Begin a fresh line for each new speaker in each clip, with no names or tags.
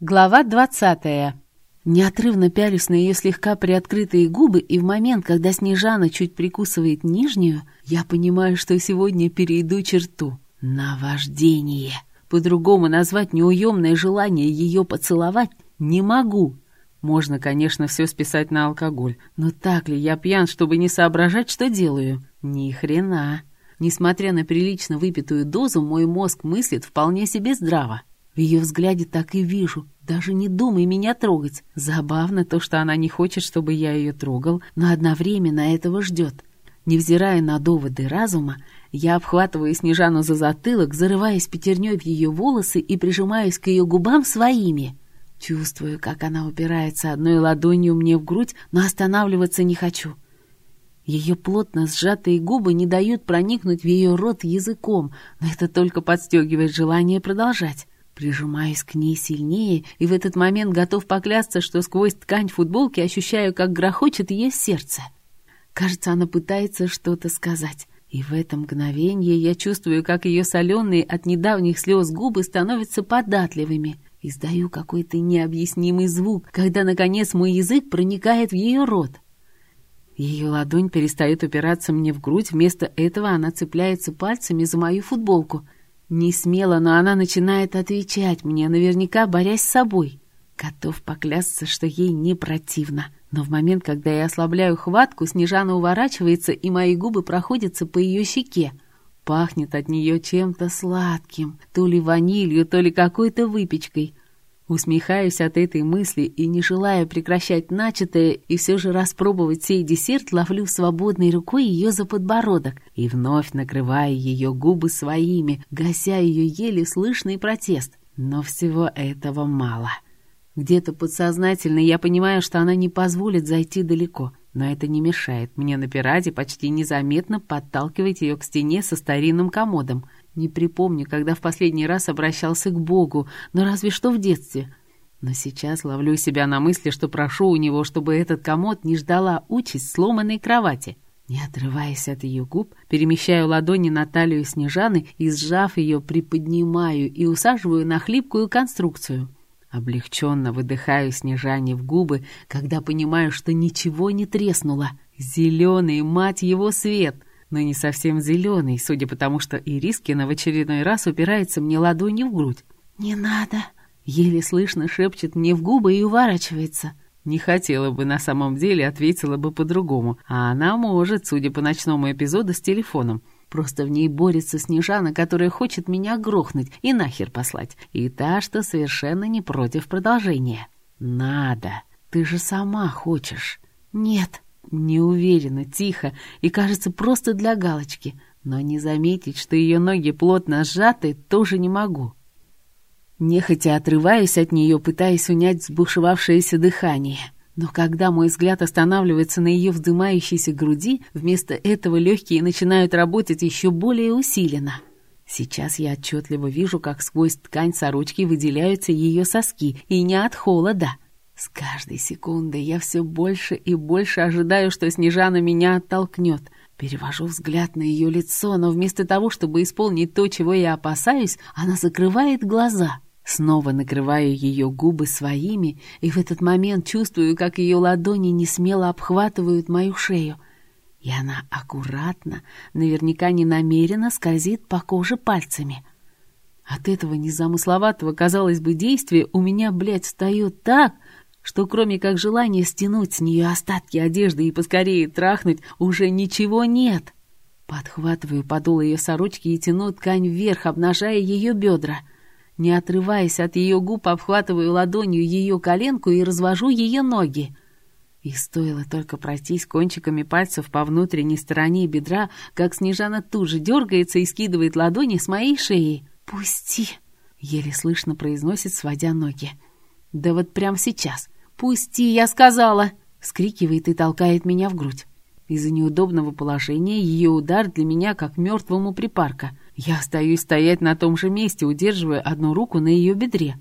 Глава двадцатая. Неотрывно пялюсь на ее слегка приоткрытые губы, и в момент, когда Снежана чуть прикусывает нижнюю, я понимаю, что сегодня перейду черту. Наваждение. По-другому назвать неуемное желание ее поцеловать не могу. Можно, конечно, все списать на алкоголь, но так ли я пьян, чтобы не соображать, что делаю? Ни хрена. Несмотря на прилично выпитую дозу, мой мозг мыслит вполне себе здраво. В ее взгляде так и вижу. Даже не думай меня трогать. Забавно то, что она не хочет, чтобы я ее трогал, но одновременно этого ждет. Невзирая на доводы разума, я обхватываю Снежану за затылок, зарываясь пятерней в ее волосы и прижимаюсь к ее губам своими. Чувствую, как она упирается одной ладонью мне в грудь, но останавливаться не хочу. Ее плотно сжатые губы не дают проникнуть в ее рот языком, но это только подстегивает желание продолжать. Прижимаюсь к ней сильнее, и в этот момент готов поклясться, что сквозь ткань футболки ощущаю, как грохочет ее сердце. Кажется, она пытается что-то сказать. И в это мгновение я чувствую, как ее соленые от недавних слез губы становятся податливыми. Издаю какой-то необъяснимый звук, когда, наконец, мой язык проникает в ее рот. Ее ладонь перестает упираться мне в грудь, вместо этого она цепляется пальцами за мою футболку — не смело, но она начинает отвечать мне, наверняка борясь с собой. Готов поклясться, что ей не противно. Но в момент, когда я ослабляю хватку, Снежана уворачивается, и мои губы проходятся по ее щеке. Пахнет от нее чем-то сладким, то ли ванилью, то ли какой-то выпечкой. Усмехаюсь от этой мысли и, не желая прекращать начатое и все же распробовать сей десерт, ловлю свободной рукой ее за подбородок и вновь накрываю ее губы своими, гася ее еле слышный протест. Но всего этого мало. Где-то подсознательно я понимаю, что она не позволит зайти далеко, но это не мешает мне на пирате почти незаметно подталкивать ее к стене со старинным комодом — не припомню, когда в последний раз обращался к Богу, но разве что в детстве. Но сейчас ловлю себя на мысли, что прошу у него, чтобы этот комод не ждала участь сломанной кровати. Не отрываясь от ее губ, перемещаю ладони на талию Снежаны и, сжав ее, приподнимаю и усаживаю на хлипкую конструкцию. Облегченно выдыхаю Снежане в губы, когда понимаю, что ничего не треснуло. Зеленый, мать его, свет! Но не совсем зеленый, судя по тому, что Ирискина в очередной раз упирается мне ладонью в грудь. «Не надо!» — еле слышно шепчет мне в губы и уворачивается. Не хотела бы на самом деле, ответила бы по-другому, а она может, судя по ночному эпизоду с телефоном. Просто в ней борется Снежана, которая хочет меня грохнуть и нахер послать, и та, что совершенно не против продолжения. «Надо! Ты же сама хочешь!» «Нет!» Неуверенно, тихо и, кажется, просто для галочки. Но не заметить, что ее ноги плотно сжаты, тоже не могу. Нехотя отрываюсь от нее, пытаясь унять взбушевавшееся дыхание. Но когда мой взгляд останавливается на ее вздымающейся груди, вместо этого легкие начинают работать еще более усиленно. Сейчас я отчетливо вижу, как сквозь ткань сорочки выделяются ее соски, и не от холода — с каждой секундой я все больше и больше ожидаю, что Снежана меня оттолкнет. Перевожу взгляд на ее лицо, но вместо того, чтобы исполнить то, чего я опасаюсь, она закрывает глаза. Снова накрываю ее губы своими, и в этот момент чувствую, как ее ладони не смело обхватывают мою шею. И она аккуратно, наверняка не намеренно скользит по коже пальцами. От этого незамысловатого, казалось бы, действия у меня, блядь, встает так, что кроме как желания стянуть с нее остатки одежды и поскорее трахнуть, уже ничего нет. Подхватываю подол ее сорочки и тяну ткань вверх, обнажая ее бедра. Не отрываясь от ее губ, обхватываю ладонью ее коленку и развожу ее ноги. И стоило только пройтись кончиками пальцев по внутренней стороне бедра, как Снежана тут же дергается и скидывает ладони с моей шеи. «Пусти!» — еле слышно произносит, сводя ноги. «Да вот прямо сейчас!» «Пусти, я сказала!» — вскрикивает и толкает меня в грудь. Из-за неудобного положения ее удар для меня как мертвому припарка. Я остаюсь стоять на том же месте, удерживая одну руку на ее бедре.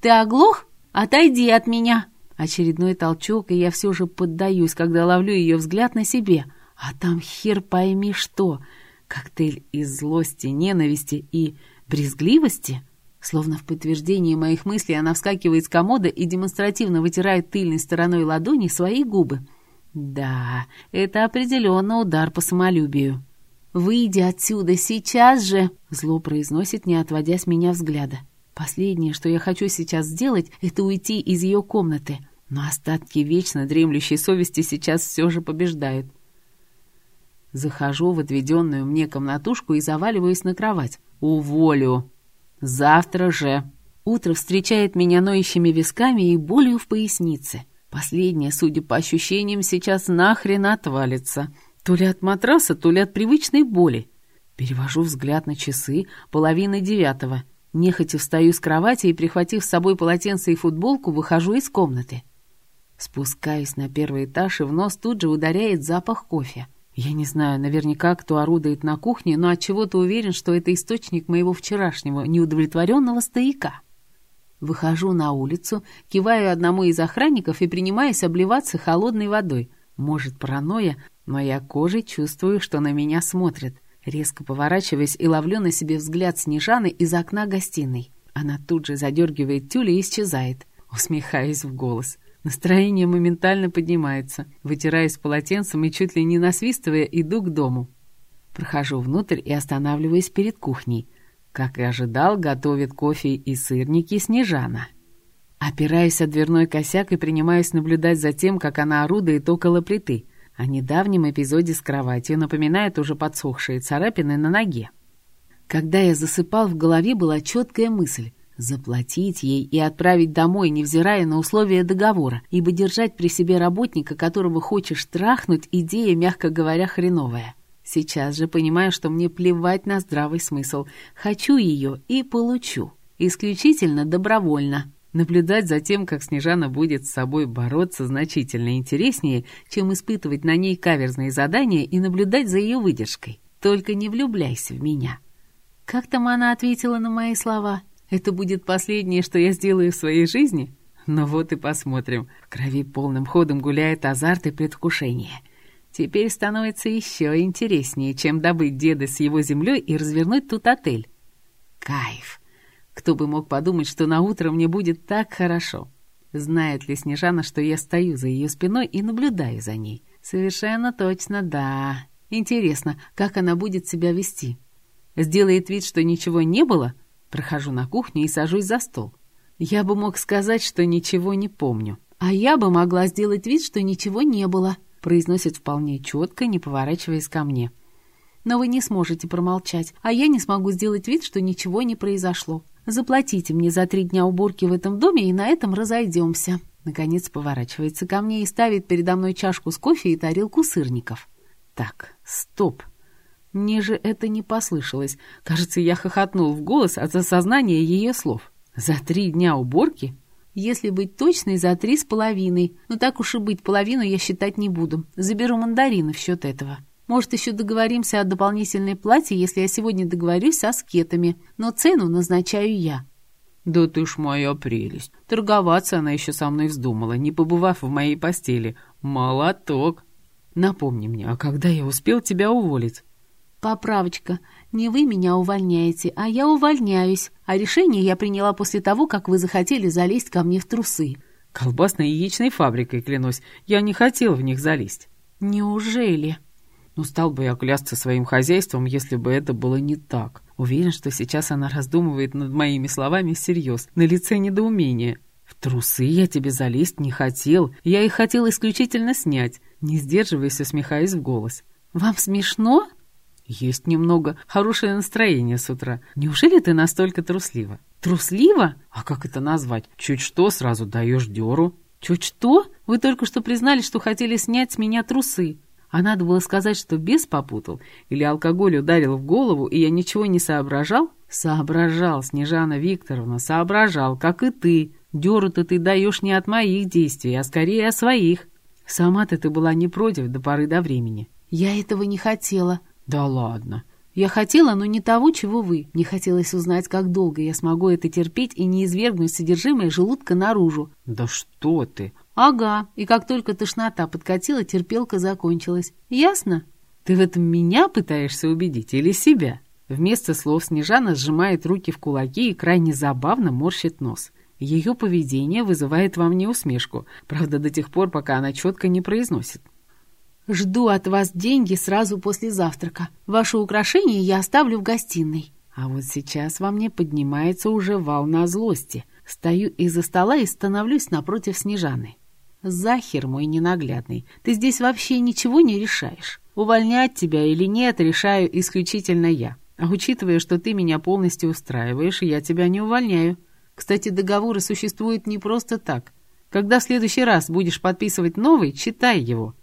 «Ты оглох? Отойди от меня!» Очередной толчок, и я все же поддаюсь, когда ловлю ее взгляд на себе. А там хер пойми что. Коктейль из злости, ненависти и брезгливости — Словно в подтверждении моих мыслей она вскакивает с комода и демонстративно вытирает тыльной стороной ладони свои губы. Да, это определенно удар по самолюбию. «Выйди отсюда сейчас же!» — зло произносит, не отводя с меня взгляда. Последнее, что я хочу сейчас сделать, это уйти из ее комнаты. Но остатки вечно дремлющей совести сейчас все же побеждают. Захожу в отведенную мне комнатушку и заваливаюсь на кровать. «Уволю!» «Завтра же!» Утро встречает меня ноющими висками и болью в пояснице. Последнее, судя по ощущениям, сейчас нахрен отвалится. То ли от матраса, то ли от привычной боли. Перевожу взгляд на часы, половины девятого. Нехотя встаю с кровати и, прихватив с собой полотенце и футболку, выхожу из комнаты. Спускаюсь на первый этаж, и в нос тут же ударяет запах кофе. Я не знаю наверняка, кто орудует на кухне, но от чего то уверен, что это источник моего вчерашнего неудовлетворенного стояка. Выхожу на улицу, киваю одному из охранников и принимаюсь обливаться холодной водой. Может, паранойя, но я кожей чувствую, что на меня смотрят. Резко поворачиваясь и ловлю на себе взгляд Снежаны из окна гостиной. Она тут же задергивает тюль и исчезает. Усмехаюсь в голос. Настроение моментально поднимается. Вытираясь полотенцем и чуть ли не насвистывая, иду к дому. Прохожу внутрь и останавливаюсь перед кухней. Как и ожидал, готовит кофе и сырники Снежана. Опираюсь о дверной косяк и принимаюсь наблюдать за тем, как она орудует около плиты. О недавнем эпизоде с кроватью напоминает уже подсохшие царапины на ноге. Когда я засыпал, в голове была четкая мысль — Заплатить ей и отправить домой, невзирая на условия договора, ибо держать при себе работника, которого хочешь трахнуть, идея, мягко говоря, хреновая. Сейчас же понимаю, что мне плевать на здравый смысл. Хочу ее и получу. Исключительно добровольно. Наблюдать за тем, как Снежана будет с собой бороться, значительно интереснее, чем испытывать на ней каверзные задания и наблюдать за ее выдержкой. Только не влюбляйся в меня. Как там она ответила на мои слова? Это будет последнее, что я сделаю в своей жизни? Ну вот и посмотрим. В крови полным ходом гуляет азарт и предвкушение. Теперь становится еще интереснее, чем добыть деда с его землей и развернуть тут отель. Кайф! Кто бы мог подумать, что на утро мне будет так хорошо. Знает ли Снежана, что я стою за ее спиной и наблюдаю за ней? Совершенно точно, да. Интересно, как она будет себя вести? Сделает вид, что ничего не было — Прохожу на кухню и сажусь за стол. Я бы мог сказать, что ничего не помню. А я бы могла сделать вид, что ничего не было, произносит вполне четко, не поворачиваясь ко мне. Но вы не сможете промолчать, а я не смогу сделать вид, что ничего не произошло. Заплатите мне за три дня уборки в этом доме, и на этом разойдемся. Наконец поворачивается ко мне и ставит передо мной чашку с кофе и тарелку сырников. Так, стоп. Мне же это не послышалось. Кажется, я хохотнул в голос от осознания ее слов. «За три дня уборки?» «Если быть точной, за три с половиной. Но так уж и быть, половину я считать не буду. Заберу мандарины в счет этого. Может, еще договоримся о дополнительной плате, если я сегодня договорюсь со скетами. Но цену назначаю я». «Да ты ж моя прелесть! Торговаться она еще со мной вздумала, не побывав в моей постели. Молоток!» «Напомни мне, а когда я успел тебя уволить?» «Поправочка. Не вы меня увольняете, а я увольняюсь. А решение я приняла после того, как вы захотели залезть ко мне в трусы». «Колбасной яичной фабрикой, клянусь. Я не хотел в них залезть». «Неужели?» Ну, стал бы я клясться своим хозяйством, если бы это было не так. Уверен, что сейчас она раздумывает над моими словами всерьез, на лице недоумения. В трусы я тебе залезть не хотел, я их хотел исключительно снять. Не сдерживаясь, усмехаясь в голос. «Вам смешно?» «Есть немного. Хорошее настроение с утра. Неужели ты настолько труслива?» «Труслива? А как это назвать? Чуть что, сразу даешь дёру». «Чуть что? Вы только что признали, что хотели снять с меня трусы. А надо было сказать, что бес попутал. Или алкоголь ударил в голову, и я ничего не соображал?» «Соображал, Снежана Викторовна, соображал, как и ты. Дёру-то ты даешь не от моих действий, а скорее от своих. Сама-то ты была не против до поры до времени». «Я этого не хотела», «Да ладно». «Я хотела, но не того, чего вы. Мне хотелось узнать, как долго я смогу это терпеть и не извергнуть содержимое желудка наружу».
«Да что ты!»
«Ага, и как только тошнота подкатила, терпелка закончилась. Ясно?»
«Ты в этом меня пытаешься убедить или себя?»
Вместо слов Снежана сжимает руки в кулаки и крайне забавно морщит нос. Ее поведение вызывает во мне усмешку, правда, до тех пор, пока она четко не произносит. «Жду от вас деньги сразу после завтрака. Ваше украшение я оставлю в гостиной». А вот сейчас во мне поднимается уже волна злости. Стою из-за стола и становлюсь напротив Снежаны. «Захер мой ненаглядный, ты здесь вообще ничего не решаешь. Увольнять тебя или нет, решаю исключительно я. А учитывая, что ты меня полностью устраиваешь, я тебя не увольняю. Кстати, договоры существуют не просто так. Когда в следующий раз будешь подписывать новый, читай его.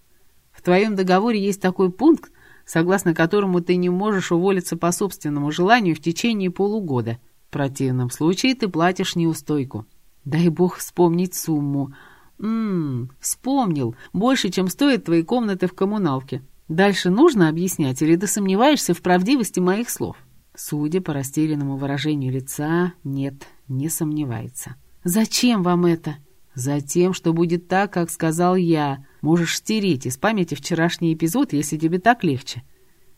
В твоем договоре есть такой пункт, согласно которому ты не можешь уволиться по собственному желанию в течение полугода. В противном случае ты платишь неустойку. Дай бог вспомнить сумму. Ммм, вспомнил. Больше, чем стоят твои комнаты в коммуналке. Дальше нужно объяснять или ты сомневаешься в правдивости моих слов? Судя по растерянному выражению лица, нет, не сомневается. «Зачем вам это?» «Затем, что будет так, как сказал я. Можешь стереть из памяти вчерашний эпизод, если тебе так легче.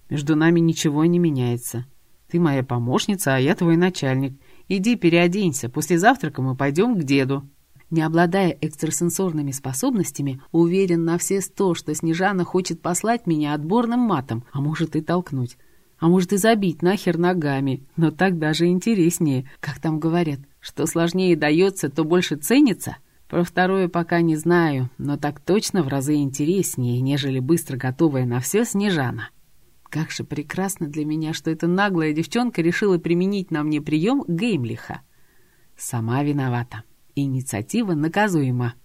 Между нами ничего не меняется. Ты моя помощница, а я твой начальник. Иди переоденься, после завтрака мы пойдем к деду». Не обладая экстрасенсорными способностями, уверен на все сто, что Снежана хочет послать меня отборным матом, а может и толкнуть. А может и забить нахер ногами, но так даже интереснее, как там говорят. Что сложнее дается, то больше ценится. Про второе пока не знаю, но так точно в разы интереснее, нежели быстро готовая на все Снежана. Как же прекрасно для меня, что эта наглая девчонка решила применить на мне прием Геймлиха. Сама виновата. Инициатива наказуема.